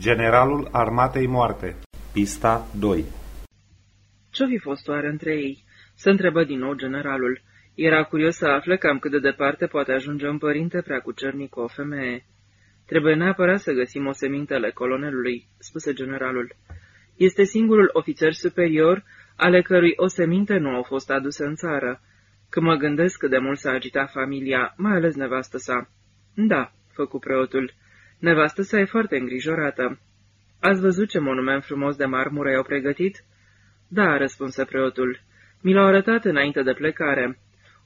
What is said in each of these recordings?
Generalul Armatei Moarte Pista 2 Ce-o fi fost oare între ei? Se întrebă din nou generalul. Era curios să afle cam cât de departe poate ajunge un părinte prea cucernic cu o femeie. Trebuie neapărat să găsim o semintele colonelului, spuse generalul. Este singurul ofițer superior ale cărui o seminte nu au fost aduse în țară. Că mă gândesc cât de mult s-a agitat familia, mai ales nevastă sa. Da, făcu preotul. Nevastă sa e foarte îngrijorată. Ați văzut ce monument frumos de marmură i-au pregătit? Da, răspunse preotul. Mi l-au arătat înainte de plecare.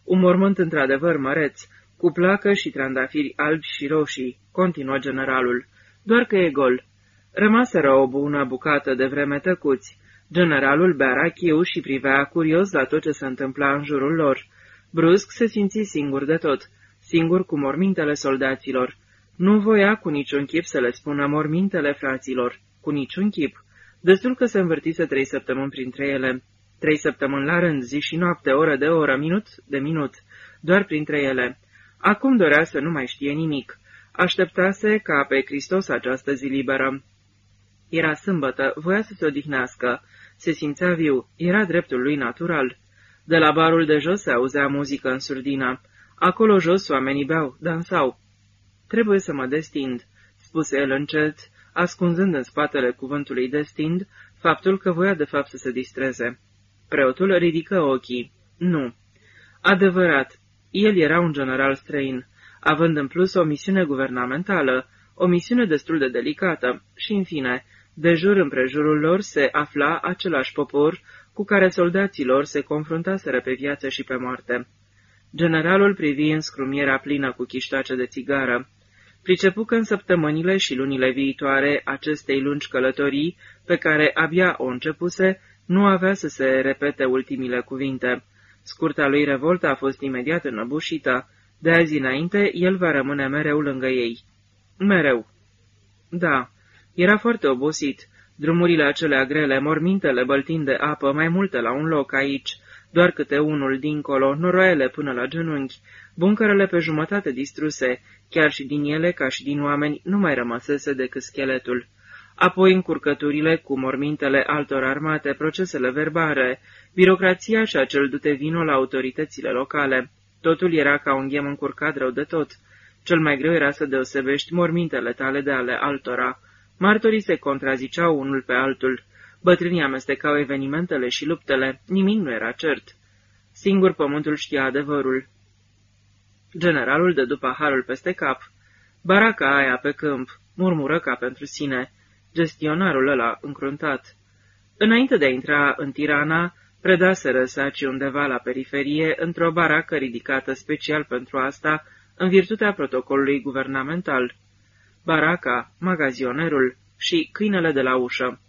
Un mormânt într-adevăr măreț, cu placă și trandafiri albi și roșii, continuă generalul, doar că e gol. Rămaseră o bună bucată de vreme tăcuți. Generalul bea rachiu și privea curios la tot ce se întâmpla în jurul lor. Brusc se simți singur de tot, singur cu mormintele soldaților. Nu voia cu niciun chip să le spună mormintele fraților, cu niciun chip. Destul că se învârtise trei săptămâni printre ele. Trei săptămâni la rând, zi și noapte, oră de oră, minut de minut, doar printre ele. Acum dorea să nu mai știe nimic. Așteptase ca pe Hristos această zi liberă. Era sâmbătă, voia să se odihnească, se simțea viu, era dreptul lui natural. De la barul de jos se auzea muzică în surdina. Acolo jos oamenii beau, dansau. Trebuie să mă destind, spuse el încet, ascunzând în spatele cuvântului destind faptul că voia de fapt să se distreze. Preotul ridică ochii. Nu. Adevărat, el era un general străin, având în plus o misiune guvernamentală, o misiune destul de delicată și, în fine, de jur împrejurul lor se afla același popor cu care soldații lor se confruntaseră pe viață și pe moarte. Generalul privi în scrumiera plină cu chiștoace de țigară. Pricepu că în săptămânile și lunile viitoare acestei lungi călătorii, pe care abia o începuse, nu avea să se repete ultimile cuvinte. Scurta lui revoltă a fost imediat înăbușită. De azi înainte, el va rămâne mereu lângă ei. Mereu. Da, era foarte obosit. Drumurile acelea grele, mormintele băltind de apă, mai multe la un loc aici, doar câte unul dincolo, noroaiele până la genunchi, buncărele pe jumătate distruse, chiar și din ele, ca și din oameni, nu mai rămăsese decât scheletul. Apoi încurcăturile cu mormintele altor armate, procesele verbare, birocrația și acel dute vino la autoritățile locale. Totul era ca un ghem încurcat rău de tot. Cel mai greu era să deosebești mormintele tale de ale altora. Martorii se contraziceau unul pe altul. Bătrânii amestecau evenimentele și luptele. Nimic nu era cert. Singur pământul știa adevărul. Generalul dădu paharul peste cap. Baraca aia pe câmp, murmură ca pentru sine, gestionarul ăla încruntat. Înainte de a intra în Tirana, predaseră saci undeva la periferie, într-o baracă ridicată special pentru asta, în virtutea protocolului guvernamental. Baraca, magazionerul și câinele de la ușă.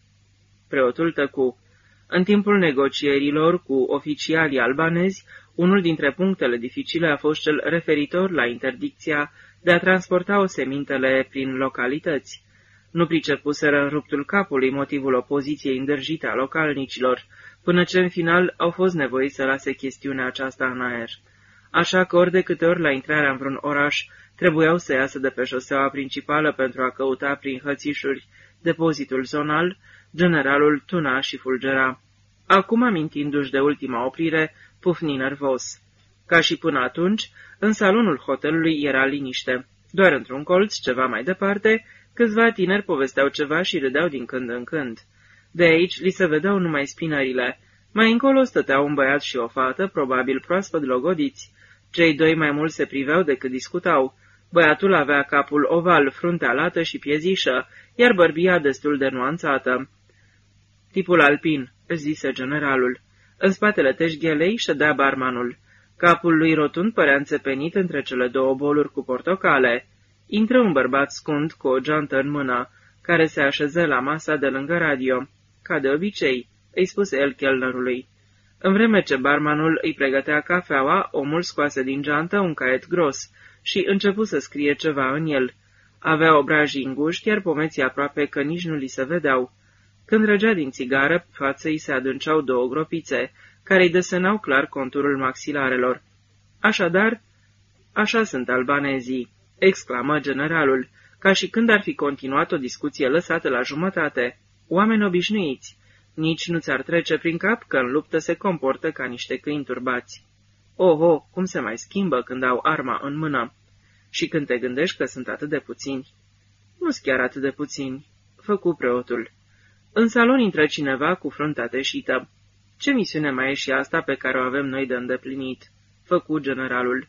Preotul tăcu. În timpul negocierilor cu oficialii albanezi, unul dintre punctele dificile a fost cel referitor la interdicția de a transporta osemintele prin localități. Nu pricepuseră în ruptul capului motivul opoziției îndrăjite a localnicilor, până ce în final au fost nevoiți să lase chestiunea aceasta în aer. Așa că ori de câte ori la intrarea în vreun oraș trebuiau să iasă de pe șoseaua principală pentru a căuta prin hățișuri depozitul zonal, generalul tuna și fulgera. Acum, amintindu-și de ultima oprire, pufni nervos. Ca și până atunci, în salonul hotelului era liniște. Doar într-un colț, ceva mai departe, câțiva tineri povesteau ceva și râdeau din când în când. De aici li se vedeau numai spinările. Mai încolo stăteau un băiat și o fată, probabil proaspăt logodiți. Cei doi mai mult se priveau decât discutau. Băiatul avea capul oval, fruntea lată și piezișă, iar bărbia destul de nuanțată. Tipul alpin, zise generalul. În spatele teșghelei ședea barmanul. Capul lui rotund părea înțepenit între cele două boluri cu portocale. Intră un bărbat scund cu o geantă în mână, care se așeză la masa de lângă radio. Ca de obicei, îi spuse el chelnerului. În vreme ce barmanul îi pregătea cafeaua, omul scoase din geantă un caiet gros și începu să scrie ceva în el. Avea obrajii înguști, iar pomeții aproape că nici nu li se vedeau. Când răgea din țigară, față îi se adânceau două gropițe, care îi desenau clar conturul maxilarelor. Așadar, așa sunt albanezii, exclamă generalul, ca și când ar fi continuat o discuție lăsată la jumătate. Oameni obișnuiți, nici nu ți-ar trece prin cap că în luptă se comportă ca niște câini turbați. Oho, cum se mai schimbă când au arma în mână. Și când te gândești că sunt atât de puțini. Nu-s chiar atât de puțini, făcu preotul. În salon intră cineva cu fruntea teșită. Ce misiune mai e și asta pe care o avem noi de îndeplinit? Făcu generalul.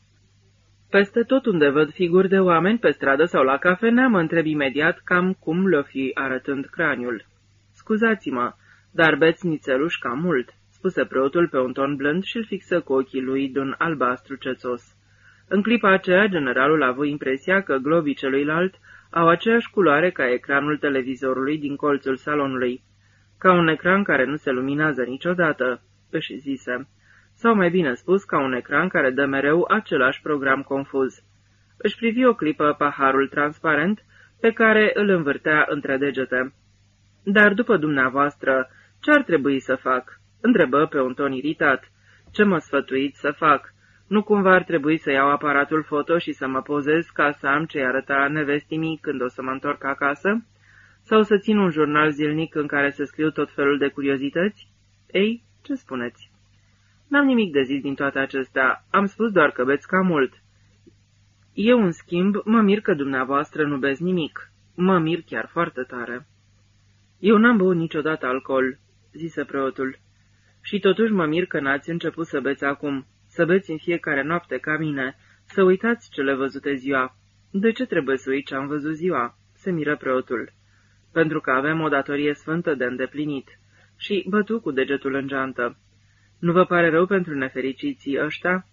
Peste tot unde văd figuri de oameni pe stradă sau la cafenea, mă întreb imediat cam cum le fi arătând craniul. Scuzați-mă, dar beți nițeluș cam mult, spuse preotul pe un ton blând și îl fixă cu ochii lui de albastru cețos. În clipa aceea, generalul a avut impresia că globii celuilalt au aceeași culoare ca ecranul televizorului din colțul salonului, ca un ecran care nu se luminează niciodată, își zise, sau mai bine spus, ca un ecran care dă mereu același program confuz. Își privi o clipă paharul transparent pe care îl învârtea între degete. Dar după dumneavoastră, ce ar trebui să fac?" întrebă pe un ton iritat. Ce mă sfătuiți să fac? Nu cumva ar trebui să iau aparatul foto și să mă pozez ca să am ce arăta nevestimii când o să mă întorc acasă? Sau să țin un jurnal zilnic în care să scriu tot felul de curiozități? Ei, ce spuneți? N-am nimic de zis din toate acestea, am spus doar că beți cam mult. Eu, în schimb, mă mir că dumneavoastră nu beți nimic. Mă mir chiar foarte tare. Eu n-am băut niciodată alcool, zise preotul. Și totuși mă mir că n-ați început să beți acum, să beți în fiecare noapte ca mine, să uitați cele văzute ziua. De ce trebuie să uit ce am văzut ziua? Se miră preotul. Pentru că avem o datorie sfântă de îndeplinit. Și bătu cu degetul în geantă. Nu vă pare rău pentru nefericiții ăștia?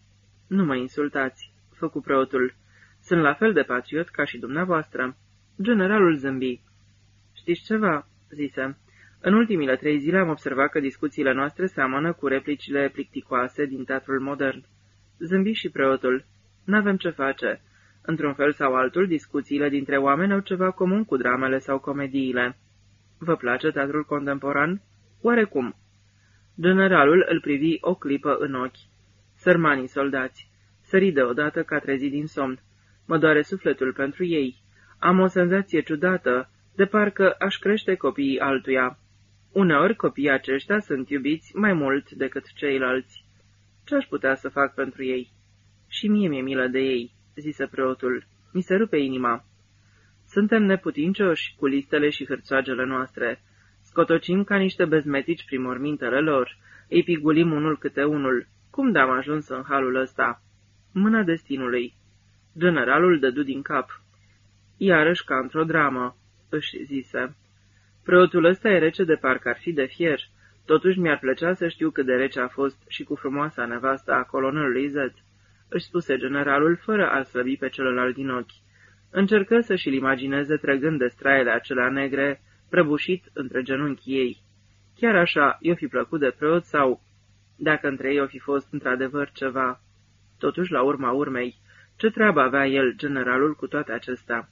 Nu mă insultați, făcu preotul. Sunt la fel de patriot ca și dumneavoastră. Generalul zâmbi. Știți ceva? zise. În ultimile trei zile am observat că discuțiile noastre seamănă cu replicile plicticoase din teatrul modern. Zâmbi și preotul. N-avem ce face. Într-un fel sau altul, discuțiile dintre oameni au ceva comun cu dramele sau comediile. Vă place teatrul contemporan? Oarecum. Generalul îl privi o clipă în ochi. Sărmanii soldați. Sări deodată ca trezi din somn. Mă doare sufletul pentru ei. Am o senzație ciudată, de parcă aș crește copiii altuia. Uneori copiii aceștia sunt iubiți mai mult decât ceilalți. Ce aș putea să fac pentru ei? Și mie mi-e milă de ei, zise preotul. Mi se rupe inima. Suntem neputincioși cu listele și hârțoagele noastre. Scotocim ca niște bezmetici prin mormintele lor. Îi pigulim unul câte unul. Cum de-am ajuns în halul ăsta? Mâna destinului. Generalul dădu din cap. Iarăși ca într-o dramă, își zise. Preotul ăsta e rece de parcă ar fi de fier. Totuși mi-ar plăcea să știu cât de rece a fost și cu frumoasa nevasta a colonelului Z. Își spuse generalul fără a slăbi pe celălalt din ochi. Încercă să și-l imagineze trăgând de straiele acelea negre, prăbușit între genunchii ei. Chiar așa, i-o fi plăcut de preot sau, dacă între ei o fi fost într-adevăr ceva. Totuși, la urma urmei, ce treabă avea el, generalul, cu toate acestea?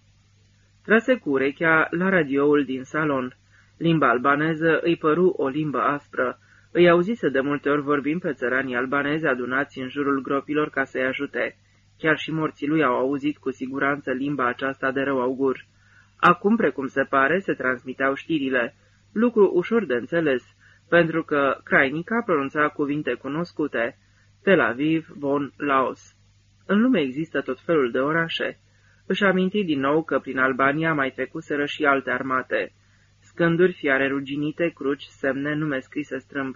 Trase cu urechea la radioul din salon. Limba albaneză îi păru o limbă aspră. Îi auzise de multe ori vorbind pe țăranii albanezi adunați în jurul gropilor ca să-i ajute. Chiar și morții lui au auzit cu siguranță limba aceasta de rău augur. Acum, precum se pare, se transmiteau știrile, lucru ușor de înțeles, pentru că Crainica pronunța cuvinte cunoscute, Tel Aviv, Bon, Laos. În lume există tot felul de orașe. Își aminti din nou că prin Albania mai trecuseră și alte armate. Scânduri, fiare ruginite, cruci, semne, nume scrise strâmb.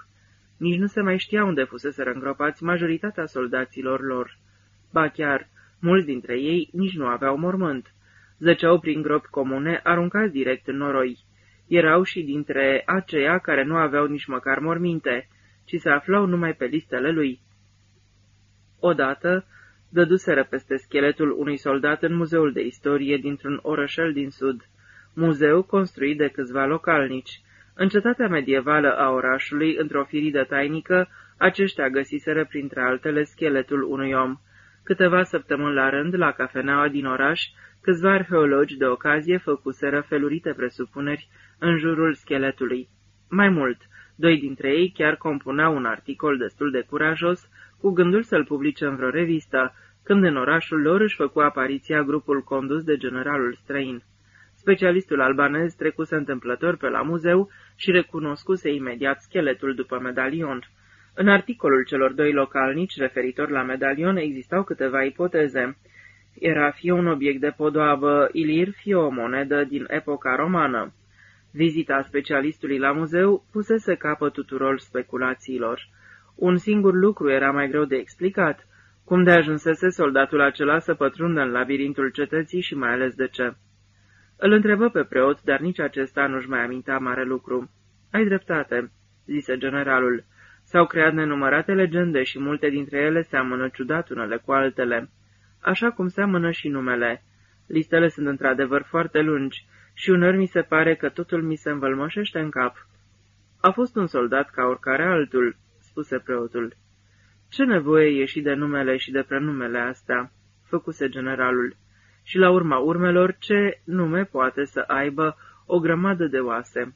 Nici nu se mai știa unde fuseseră îngropați majoritatea soldaților lor. Ba chiar, mulți dintre ei nici nu aveau mormânt. Zăceau prin gropi comune, aruncați direct în noroi. Erau și dintre aceia care nu aveau nici măcar morminte, ci se aflau numai pe listele lui. Odată, dăduseră peste scheletul unui soldat în muzeul de istorie dintr-un orășel din sud, muzeu construit de câțiva localnici. În cetatea medievală a orașului, într-o firidă tainică, aceștia găsiseră printre altele scheletul unui om. Câteva săptămâni la rând, la cafeneaua din oraș, câțiva arheologi de ocazie făcuseră felurite presupuneri în jurul scheletului. Mai mult, doi dintre ei chiar compuneau un articol destul de curajos, cu gândul să-l publice în vreo revistă, când în orașul lor își făcu apariția grupul condus de generalul străin. Specialistul albanez trecuse întâmplător pe la muzeu și recunoscuse imediat scheletul după medalion. În articolul celor doi localnici referitor la medalion existau câteva ipoteze. Era fie un obiect de podoabă ilir, fie o monedă din epoca romană. Vizita specialistului la muzeu pusese capă tuturor speculațiilor. Un singur lucru era mai greu de explicat, cum de ajunsese soldatul acela să pătrundă în labirintul cetății și mai ales de ce. Îl întrebă pe preot, dar nici acesta nu-și mai amintea mare lucru. Ai dreptate," zise generalul. S-au creat nenumărate legende și multe dintre ele seamănă ciudat unele cu altele. Așa cum seamănă și numele. Listele sunt într-adevăr foarte lungi și uneori mi se pare că totul mi se învălmășește în cap. A fost un soldat ca oricare altul, spuse preotul. Ce nevoie e și de numele și de prenumele astea, făcuse generalul și la urma urmelor ce nume poate să aibă o grămadă de oase.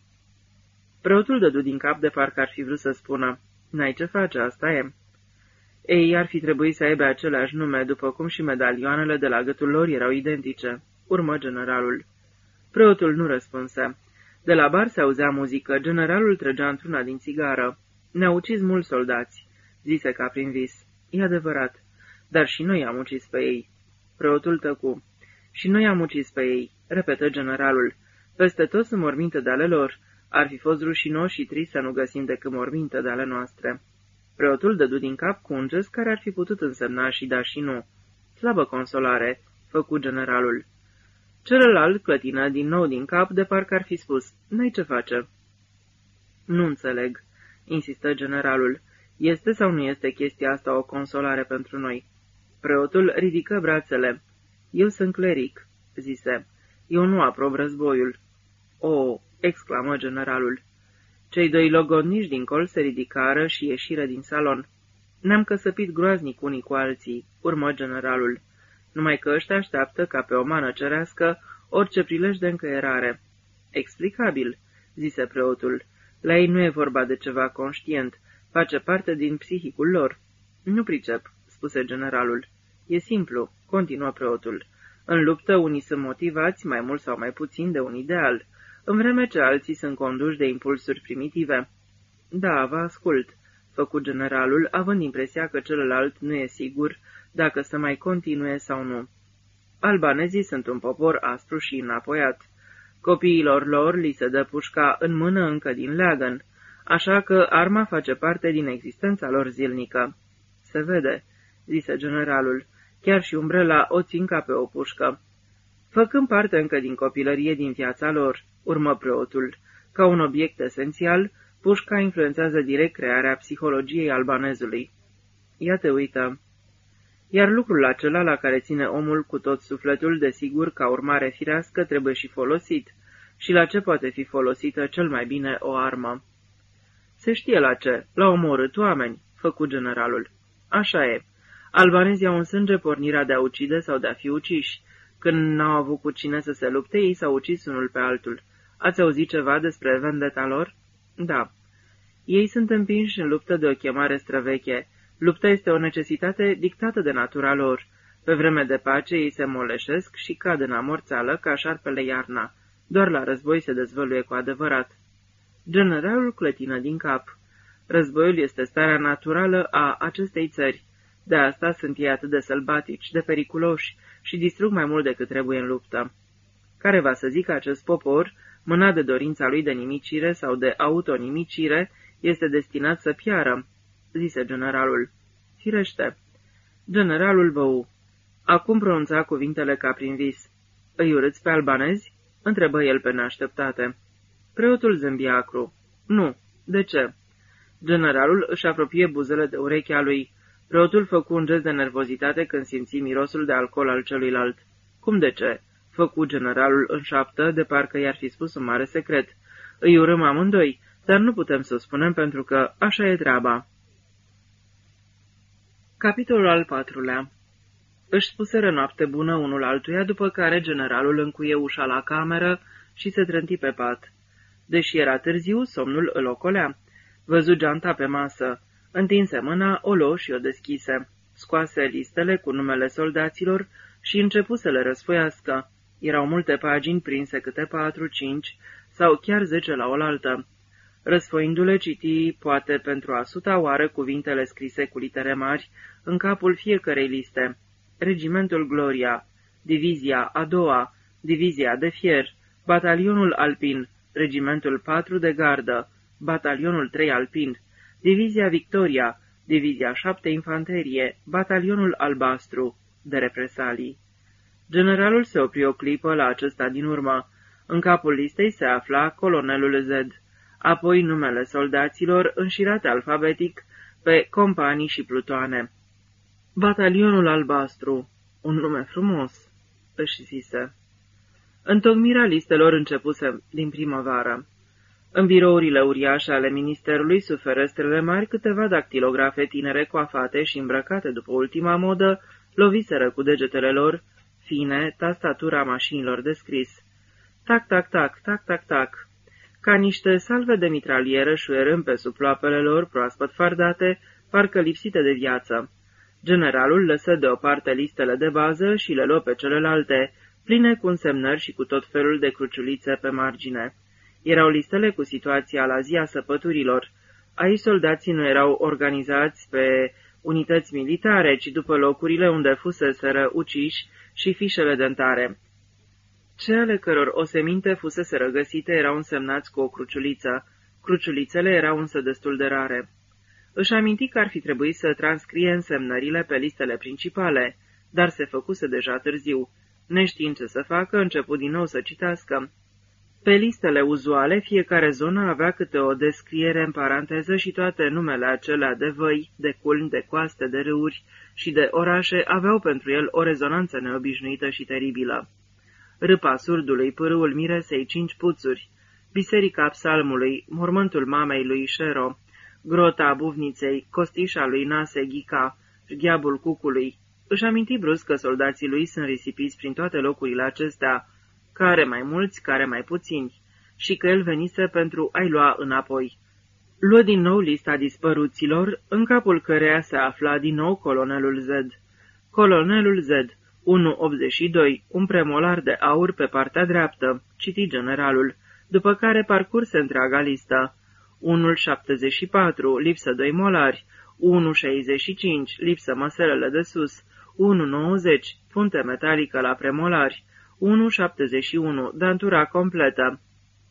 Preotul dădu din cap de parcă ar fi vrut să spună, n-ai ce face, asta e. Ei ar fi trebuit să aibă același nume, după cum și medalioanele de la gâtul lor erau identice. Urmă generalul. Preotul nu răspunse. De la bar se auzea muzică, generalul trăgea într-una din țigară. Ne-au ucis mulți soldați, zise ca prin vis. E adevărat, dar și noi am ucis pe ei. Preotul tăcu. Și noi am ucis pe ei, repetă generalul. Peste tot sunt morminte de ale lor. Ar fi fost rușinos și trist să nu găsim decât morminte de ale noastre. Preotul dădu din cap cu un gest care ar fi putut însemna și da și nu. Slabă consolare, făcu generalul. Celălalt clătină din nou din cap, de parcă ar fi spus, n-ai ce face. Nu înțeleg, insistă generalul. Este sau nu este chestia asta o consolare pentru noi? Preotul ridică brațele. Eu sunt cleric, zise. Eu nu aprob războiul. O, exclamă generalul. Cei doi logodnici din col se ridicară și ieșiră din salon. Ne-am căsăpit groaznic unii cu alții, urmă generalul, numai că ăștia așteaptă ca pe o mană cerească orice prilej de încăierare. Explicabil, zise preotul. La ei nu e vorba de ceva conștient, face parte din psihicul lor. Nu pricep, spuse generalul. E simplu, continuă preotul. În luptă unii sunt motivați, mai mult sau mai puțin, de un ideal, în vreme ce alții sunt conduși de impulsuri primitive. Da, vă ascult, făcut generalul, având impresia că celălalt nu e sigur dacă să mai continue sau nu. Albanezii sunt un popor aspru și înapoiat. Copiilor lor li se dă pușca în mână încă din leagăn, așa că arma face parte din existența lor zilnică. Se vede, zise generalul, chiar și umbrela o țin ca pe o pușcă. Făcând parte încă din copilărie din viața lor, urmă preotul, ca un obiect esențial, pușca influențează direct crearea psihologiei albanezului. Ia te uită. Iar lucrul acela la care ține omul cu tot sufletul, desigur, ca urmare firească, trebuie și folosit, și la ce poate fi folosită cel mai bine o armă. Se știe la ce, la omorât oameni, făcu generalul. Așa e. Albanezii au în sânge pornirea de a ucide sau de a fi uciși. Când n-au avut cu cine să se lupte, ei s-au ucis unul pe altul. Ați auzit ceva despre vendeta lor? Da. Ei sunt împinși în luptă de o chemare străveche. Lupta este o necesitate dictată de natura lor. Pe vreme de pace ei se moleșesc și cad în amorțală ca șarpele iarna. Doar la război se dezvăluie cu adevărat. Generalul clătină din cap. Războiul este starea naturală a acestei țări. De asta sunt ei atât de sălbatici, de periculoși și distrug mai mult decât trebuie în luptă. Care va să zică acest popor, mânat de dorința lui de nimicire sau de autonimicire, este destinat să piară, zise generalul. Firește. Generalul Bău. Acum pronunța cuvintele ca prin vis. Îi urâți pe albanezi? întrebă el pe neașteptate. Preotul zâmbia acru. Nu. De ce? Generalul își apropie buzele de urechea lui. Preotul făcu un gest de nervozitate când simți mirosul de alcool al celuilalt. Cum de ce? Făcu generalul în șaptă, de parcă i-ar fi spus un mare secret. Îi urâm amândoi, dar nu putem să o spunem pentru că așa e treaba. Capitolul al patrulea Își spuseră noapte bună unul altuia, după care generalul încuie ușa la cameră și se trânti pe pat. Deși era târziu, somnul îl ocolea. Văzu geanta pe masă. Întinse mâna, o luă și o deschise. Scoase listele cu numele soldaților și începu să le răsfoiască. Erau multe pagini prinse câte patru, cinci sau chiar zece la oaltă. Răsfoindu-le citi, poate pentru a suta oară, cuvintele scrise cu litere mari în capul fiecărei liste. Regimentul Gloria, Divizia a doua, Divizia de fier, Batalionul Alpin, Regimentul 4 de gardă, Batalionul 3 Alpin, Divizia Victoria, Divizia 7 Infanterie, Batalionul Albastru, de represalii. Generalul se opri o clipă la acesta din urmă. În capul listei se afla colonelul Z, apoi numele soldaților înșirate alfabetic pe companii și plutoane. Batalionul Albastru, un nume frumos, își zise. Întocmirea listelor începuse din primăvară. În birourile uriașe ale ministerului, sub ferestrele mari, câteva dactilografe tinere coafate și îmbrăcate după ultima modă, loviseră cu degetele lor, fine, tastatura mașinilor de scris. Tac, tac, tac, tac, tac, tac. Ca niște salve de mitralieră șuierând pe suploapele lor, proaspăt fardate, parcă lipsite de viață. Generalul lăsă deoparte listele de bază și le luă pe celelalte, pline cu însemnări și cu tot felul de cruciulițe pe margine. Erau listele cu situația la zi a săpăturilor. Aici soldații nu erau organizați pe unități militare, ci după locurile unde fuseseră uciși și fișele dentare. Cele căror oseminte fusese răgăsite erau însemnați cu o cruciuliță. Cruciulițele erau însă destul de rare. Își aminti că ar fi trebuit să transcrie însemnările pe listele principale, dar se făcuse deja târziu. Neștiind ce să facă, început din nou să citească. Pe listele uzuale, fiecare zonă avea câte o descriere în paranteză și toate numele acelea de văi, de culmi, de coaste, de râuri și de orașe aveau pentru el o rezonanță neobișnuită și teribilă. Râpa surdului, pârâul miresei cinci puțuri, biserica psalmului, mormântul mamei lui Șero, grota buvniței, costișa lui Nase Ghica, gheabul cucului. Își aminti brusc că soldații lui sunt risipiți prin toate locurile acestea, care mai mulți, care mai puțini, și că el venise pentru a-i lua înapoi. Luă din nou lista dispăruților, în capul căreia se afla din nou colonelul Z. Colonelul Z, 182, un premolar de aur pe partea dreaptă, citi generalul, după care parcurse întreaga listă. 174, lipsă doi molari, 165, lipsă măselele de sus, 190, punte metalică la premolari, 1,71, dantura completă.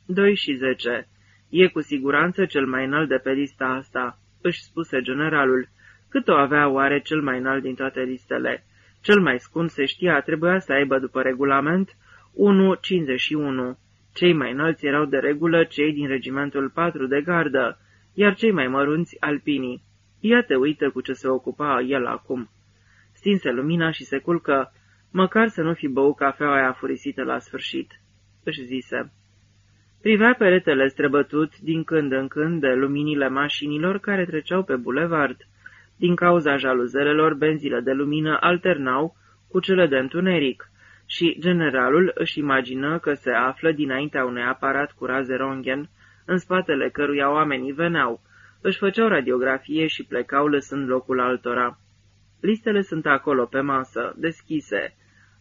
2 și 10. E cu siguranță cel mai înalt de pe lista asta, își spuse generalul. Cât o avea oare cel mai înalt din toate listele? Cel mai scund se știa, trebuia să aibă după regulament 1,51. Cei mai înalți erau de regulă cei din regimentul 4 de gardă, iar cei mai mărunți alpinii. Ia te uită cu ce se ocupa el acum. Stinse lumina și se culcă, Măcar să nu fi băut cafeaua aia furisită la sfârșit, își zise. Privea peretele străbătut din când în când de luminile mașinilor care treceau pe bulevard. Din cauza jaluzelelor, benzile de lumină alternau cu cele de întuneric și generalul își imagină că se află dinaintea unui aparat cu raze ronghen, în spatele căruia oamenii veneau, își făceau radiografie și plecau lăsând locul altora. Listele sunt acolo, pe masă, deschise,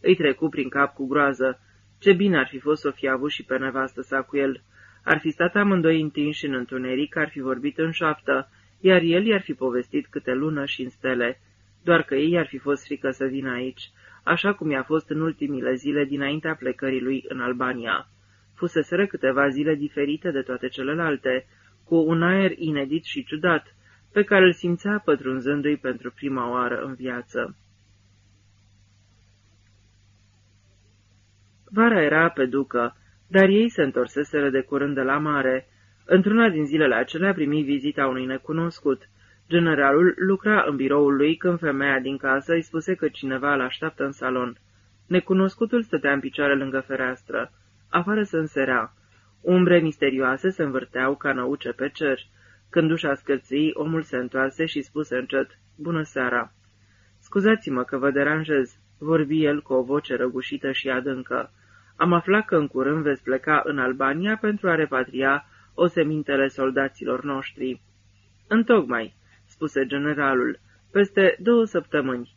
îi trecu prin cap cu groază. Ce bine ar fi fost să o fi avut și pe nevastă sa cu el. Ar fi stat amândoi întinși în întuneric, ar fi vorbit în șaptă, iar el i-ar fi povestit câte lună și în stele. Doar că ei ar fi fost frică să vină aici, așa cum i-a fost în ultimile zile dinaintea plecării lui în Albania. Fuseseră câteva zile diferite de toate celelalte, cu un aer inedit și ciudat, pe care îl simțea pătrunzându-i pentru prima oară în viață. Vara era pe ducă, dar ei se întorseseră de curând de la mare. Într-una din zilele acelea primi vizita unui necunoscut. Generalul lucra în biroul lui când femeia din casă îi spuse că cineva îl așteaptă în salon. Necunoscutul stătea în picioare lângă fereastră. Afară se înserea. Umbre misterioase se învârteau ca năuce pe cer. Când ușa scârții, omul se întoarse și spuse încet, Bună seara! Scuzați-mă că vă deranjez, vorbi el cu o voce răgușită și adâncă. Am aflat că în curând veți pleca în Albania pentru a repatria osemintele soldaților noștri. Întocmai, spuse generalul, peste două săptămâni.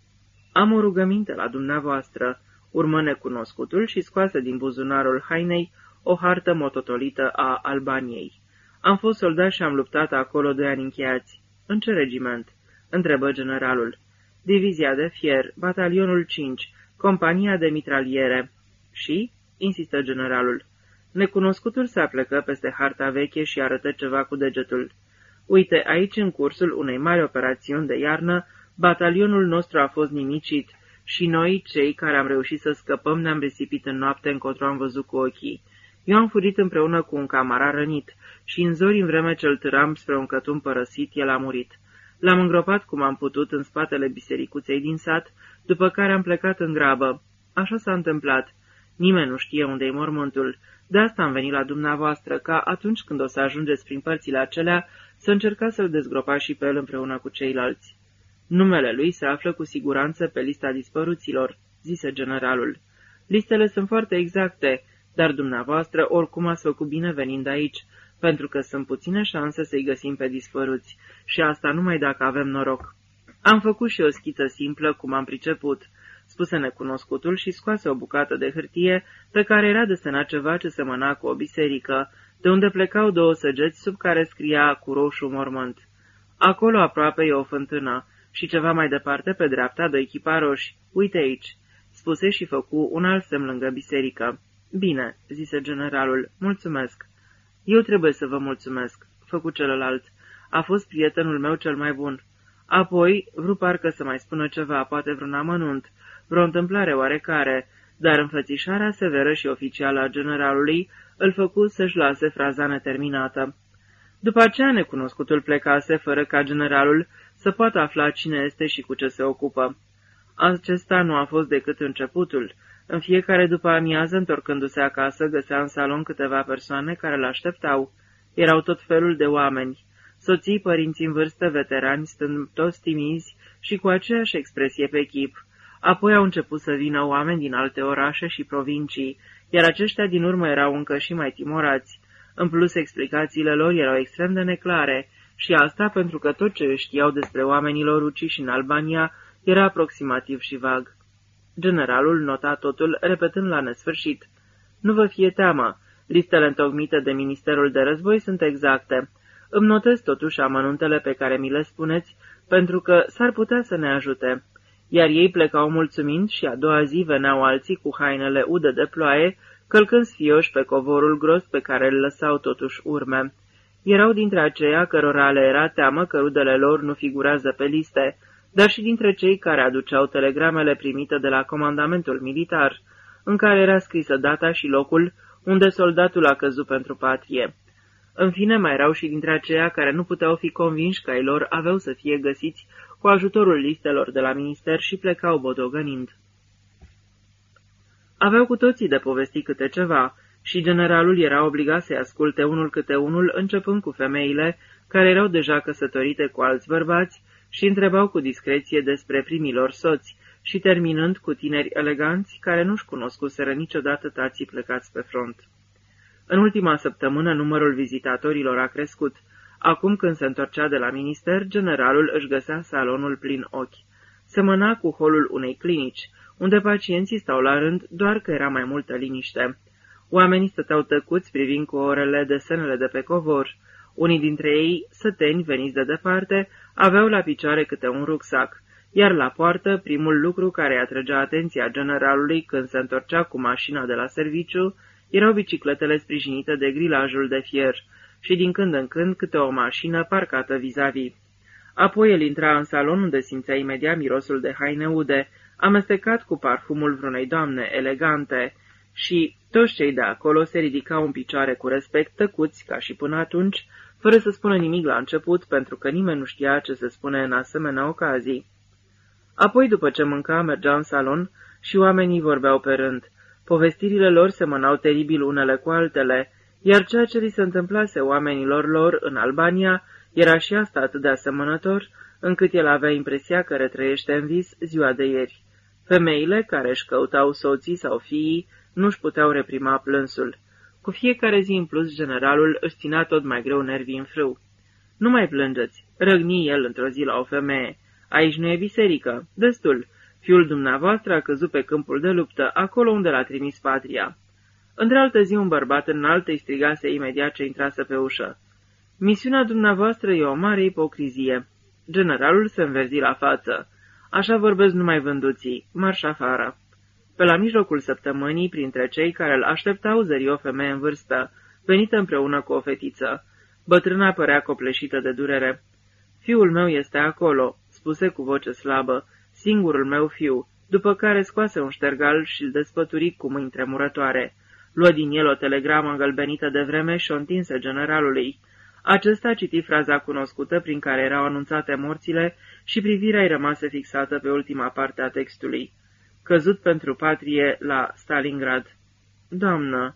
Am o rugăminte la dumneavoastră. Urmă necunoscutul și scoase din buzunarul hainei o hartă mototolită a Albaniei. Am fost soldat și am luptat acolo doi ani încheiați. În ce regiment? întrebă generalul. Divizia de fier, batalionul 5, compania de mitraliere. Și? insistă generalul. Necunoscutul se aplecă peste harta veche și arătă ceva cu degetul. Uite, aici, în cursul unei mari operațiuni de iarnă, batalionul nostru a fost nimicit și noi, cei care am reușit să scăpăm, ne-am risipit în noapte încotro am văzut cu ochii. Eu am furit împreună cu un camarar rănit și în zori, în vreme ce îl târam spre un cătun părăsit, el a murit. L-am îngropat cum am putut în spatele bisericuței din sat, după care am plecat în grabă. Așa s-a întâmplat. Nimeni nu știe unde-i mormântul. De asta am venit la dumneavoastră, ca atunci când o să ajungeți prin părțile acelea, să încercați să-l dezgropați și pe el împreună cu ceilalți. Numele lui se află cu siguranță pe lista dispăruților, zise generalul. Listele sunt foarte exacte, dar dumneavoastră oricum ați făcut bine venind aici, pentru că sunt puține șanse să-i găsim pe dispăruți, și asta numai dacă avem noroc. Am făcut și o schiță simplă, cum am priceput, spuse necunoscutul și scoase o bucată de hârtie pe care era desenat ceva ce semăna cu o biserică, de unde plecau două săgeți sub care scria cu roșu mormânt. Acolo aproape e o fântână și ceva mai departe, pe dreapta, doi chiparoși. Uite aici, spuse și făcu un alt semn lângă biserică. Bine, zise generalul, mulțumesc. Eu trebuie să vă mulțumesc, făcu celălalt. A fost prietenul meu cel mai bun. Apoi, vreau parcă să mai spună ceva, poate vreun amănunt, vreo întâmplare oarecare, dar înfățișarea severă și oficială a generalului îl făcu să-și lase fraza neterminată. După aceea necunoscutul plecase, fără ca generalul să poată afla cine este și cu ce se ocupă. Acesta nu a fost decât începutul. În fiecare după amiază, întorcându-se acasă, găsea în salon câteva persoane care îl așteptau. Erau tot felul de oameni. Soții, părinți în vârstă, veterani, stând toți timizi și cu aceeași expresie pe chip. Apoi au început să vină oameni din alte orașe și provincii, iar aceștia din urmă erau încă și mai timorați. În plus, explicațiile lor erau extrem de neclare, și asta pentru că tot ce știau despre oamenilor uciși în Albania era aproximativ și vag. Generalul nota totul, repetând la nesfârșit. Nu vă fie teamă, listele întocmite de Ministerul de Război sunt exacte. Îmi notez totuși amănuntele pe care mi le spuneți, pentru că s-ar putea să ne ajute. Iar ei plecau mulțumind și a doua zi veneau alții cu hainele ude de ploaie, călcând sfioși pe covorul gros pe care îl lăsau totuși urme. Erau dintre aceia cărora le era teamă că rudele lor nu figurează pe liste, dar și dintre cei care aduceau telegramele primite de la comandamentul militar, în care era scrisă data și locul unde soldatul a căzut pentru patrie. În fine, mai erau și dintre aceia care nu puteau fi convinși că ai lor aveau să fie găsiți cu ajutorul listelor de la minister și plecau bodogănind. Aveau cu toții de povesti câte ceva și generalul era obligat să-i asculte unul câte unul, începând cu femeile, care erau deja căsătorite cu alți bărbați și întrebau cu discreție despre primilor soți și terminând cu tineri eleganți care nu-și cunoscuseră niciodată tații plecați pe front. În ultima săptămână numărul vizitatorilor a crescut. Acum când se întorcea de la minister, generalul își găsea salonul plin ochi. Semăna cu holul unei clinici, unde pacienții stau la rând, doar că era mai multă liniște. Oamenii stăteau tăcuți privind cu orele desenele de pe covor. Unii dintre ei, săteni veniți de departe, aveau la picioare câte un rucsac, iar la poartă, primul lucru care atrăgea atenția generalului când se întorcea cu mașina de la serviciu, erau bicicletele sprijinite de grilajul de fier și din când în când câte o mașină parcată vis-a-vis. -vis. Apoi el intra în salon unde simțea imediat mirosul de haine ude, amestecat cu parfumul vreunei doamne elegante, și toți cei de acolo se ridicau în picioare cu respect, tăcuți ca și până atunci, fără să spună nimic la început, pentru că nimeni nu știa ce se spune în asemenea ocazii. Apoi, după ce mânca, mergea în salon și oamenii vorbeau pe rând. Povestirile lor semănau teribil unele cu altele, iar ceea ce li se întâmplase oamenilor lor în Albania era și asta atât de asemănător, încât el avea impresia că retrăiește în vis ziua de ieri. Femeile care își căutau soții sau fiii nu-și puteau reprima plânsul. Cu fiecare zi în plus, generalul își ținea tot mai greu nervii în frâu. Nu mai plângeți, răgni el într-o zi la o femeie. Aici nu e biserică. Destul. Fiul dumneavoastră a căzut pe câmpul de luptă, acolo unde l-a trimis patria. Într-altă zi un bărbat înalt îi strigase imediat ce intrase pe ușă. Misiunea dumneavoastră e o mare ipocrizie. Generalul se înverzi la față. Așa vorbesc numai vânduții. Marș afară. Pe la mijlocul săptămânii, printre cei care îl așteptau zări o femeie în vârstă, venită împreună cu o fetiță. Bătrâna părea copleșită de durere. Fiul meu este acolo," spuse cu voce slabă, singurul meu fiu, după care scoase un ștergal și îl despături cu mâini tremurătoare. Luă din el o telegramă îngălbenită de vreme și o întinse generalului. Acesta citi fraza cunoscută prin care erau anunțate morțile și privirea îi rămase fixată pe ultima parte a textului. Căzut pentru patrie la Stalingrad. Doamnă,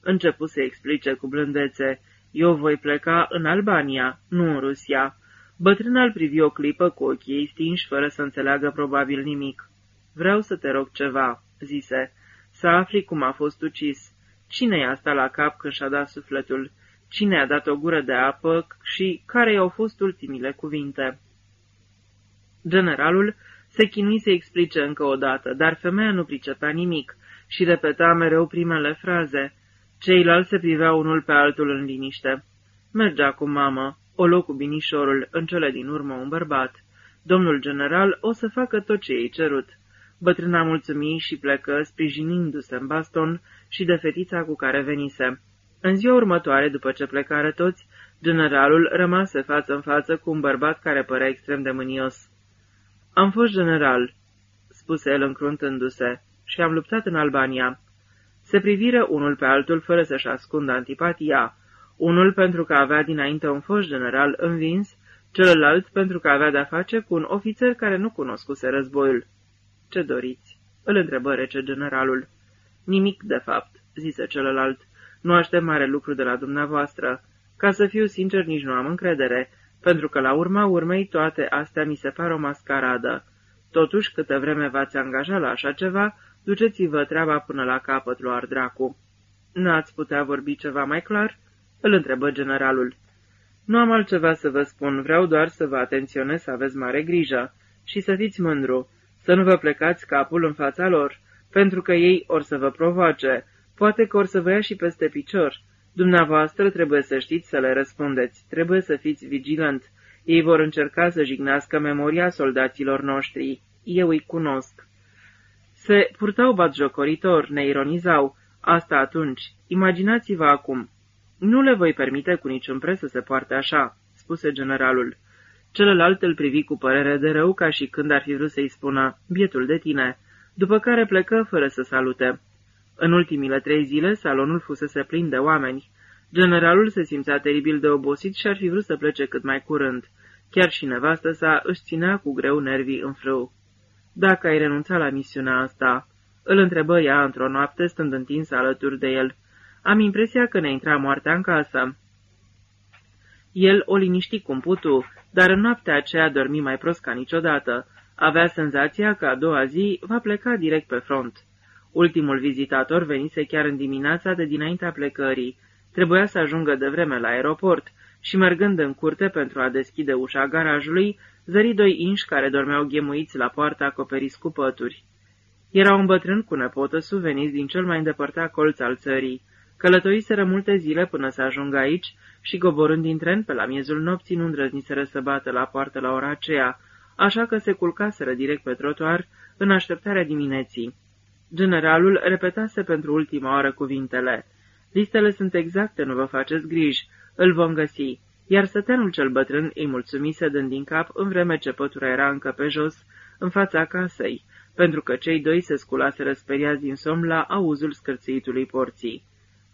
începu să explice cu blândețe, eu voi pleca în Albania, nu în Rusia. Bătrâna îl privi o clipă cu ochii stinși, fără să înțeleagă probabil nimic. Vreau să te rog ceva," zise, să afli cum a fost ucis. Cine i-a stat la cap când și-a dat sufletul? Cine a dat o gură de apă și care i-au fost ultimile cuvinte?" Generalul se chinui să explice încă o dată, dar femeia nu pricepea nimic și repeta mereu primele fraze. Ceilalți se priveau unul pe altul în liniște. Mergea cu mamă, o luă cu binișorul, în cele din urmă un bărbat. Domnul general o să facă tot ce ei cerut. Bătrâna mulțumi și plecă, sprijinindu-se în baston și de fetița cu care venise. În ziua următoare, după ce plecară toți, generalul rămase față în față cu un bărbat care părea extrem de mânios. Am fost general," spuse el încruntându-se, și am luptat în Albania." Se priviră unul pe altul fără să-și ascundă antipatia, unul pentru că avea dinainte un fost general învins, celălalt pentru că avea de-a face cu un ofițer care nu cunoscuse războiul. Ce doriți?" îl întrebă rece generalul. Nimic, de fapt," zise celălalt. Nu aștept mare lucru de la dumneavoastră. Ca să fiu sincer, nici nu am încredere, pentru că la urma urmei toate astea mi se par o mascaradă. Totuși, câtă vreme v-ați angajat la așa ceva, duceți-vă treaba până la capăt, luar dracu. N-ați putea vorbi ceva mai clar?" îl întrebă generalul. Nu am altceva să vă spun, vreau doar să vă atenționez să aveți mare grijă și să fiți mândru, să nu vă plecați capul în fața lor, pentru că ei or să vă provoace, poate că or să vă ia și peste picior. Dumneavoastră trebuie să știți să le răspundeți, trebuie să fiți vigilant. Ei vor încerca să jignească memoria soldaților noștri. Eu îi cunosc. Se purtau batjocoritor, ne ironizau. Asta atunci. Imaginați-vă acum. Nu le voi permite cu niciun preț să se poarte așa, spuse generalul. Celălalt îl privi cu părere de rău ca și când ar fi vrut să-i spună, bietul de tine, după care plecă fără să salute. În ultimile trei zile, salonul fusese plin de oameni. Generalul se simțea teribil de obosit și ar fi vrut să plece cât mai curând. Chiar și nevastă sa își ținea cu greu nervii în frâu. Dacă ai renunțat la misiunea asta?" îl întrebă ea într-o noapte, stând întinsă alături de el. Am impresia că ne intra moartea în casă." El o liniști cum putu, dar în noaptea aceea dormi mai prost ca niciodată. Avea senzația că a doua zi va pleca direct pe front. Ultimul vizitator venise chiar în dimineața de dinaintea plecării. Trebuia să ajungă de vreme la aeroport și, mergând în curte pentru a deschide ușa garajului, zări doi inși care dormeau ghemuiți la poarta acoperiți cu pături. Era un bătrân cu nepotă suveniți din cel mai îndepărtat colț al țării. Călătoriseră multe zile până să ajungă aici și, coborând din tren pe la miezul nopții, nu îndrăzniseră să bată la poartă la ora aceea, așa că se culcaseră direct pe trotuar în așteptarea dimineții. Generalul repetase pentru ultima oară cuvintele. Listele sunt exacte, nu vă faceți griji, îl vom găsi, iar săteanul cel bătrân îi mulțumise dând din cap în vreme ce pătura era încă pe jos, în fața casei, pentru că cei doi se sculaseră speriați din somn la auzul scârțâitului porții.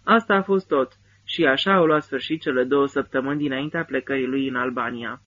Asta a fost tot și așa au luat sfârșit cele două săptămâni dinaintea plecării lui în Albania.